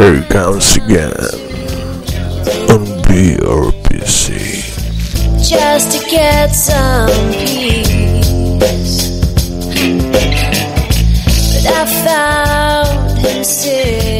here it comes again on BRPC. Just to get some peace, but I found him.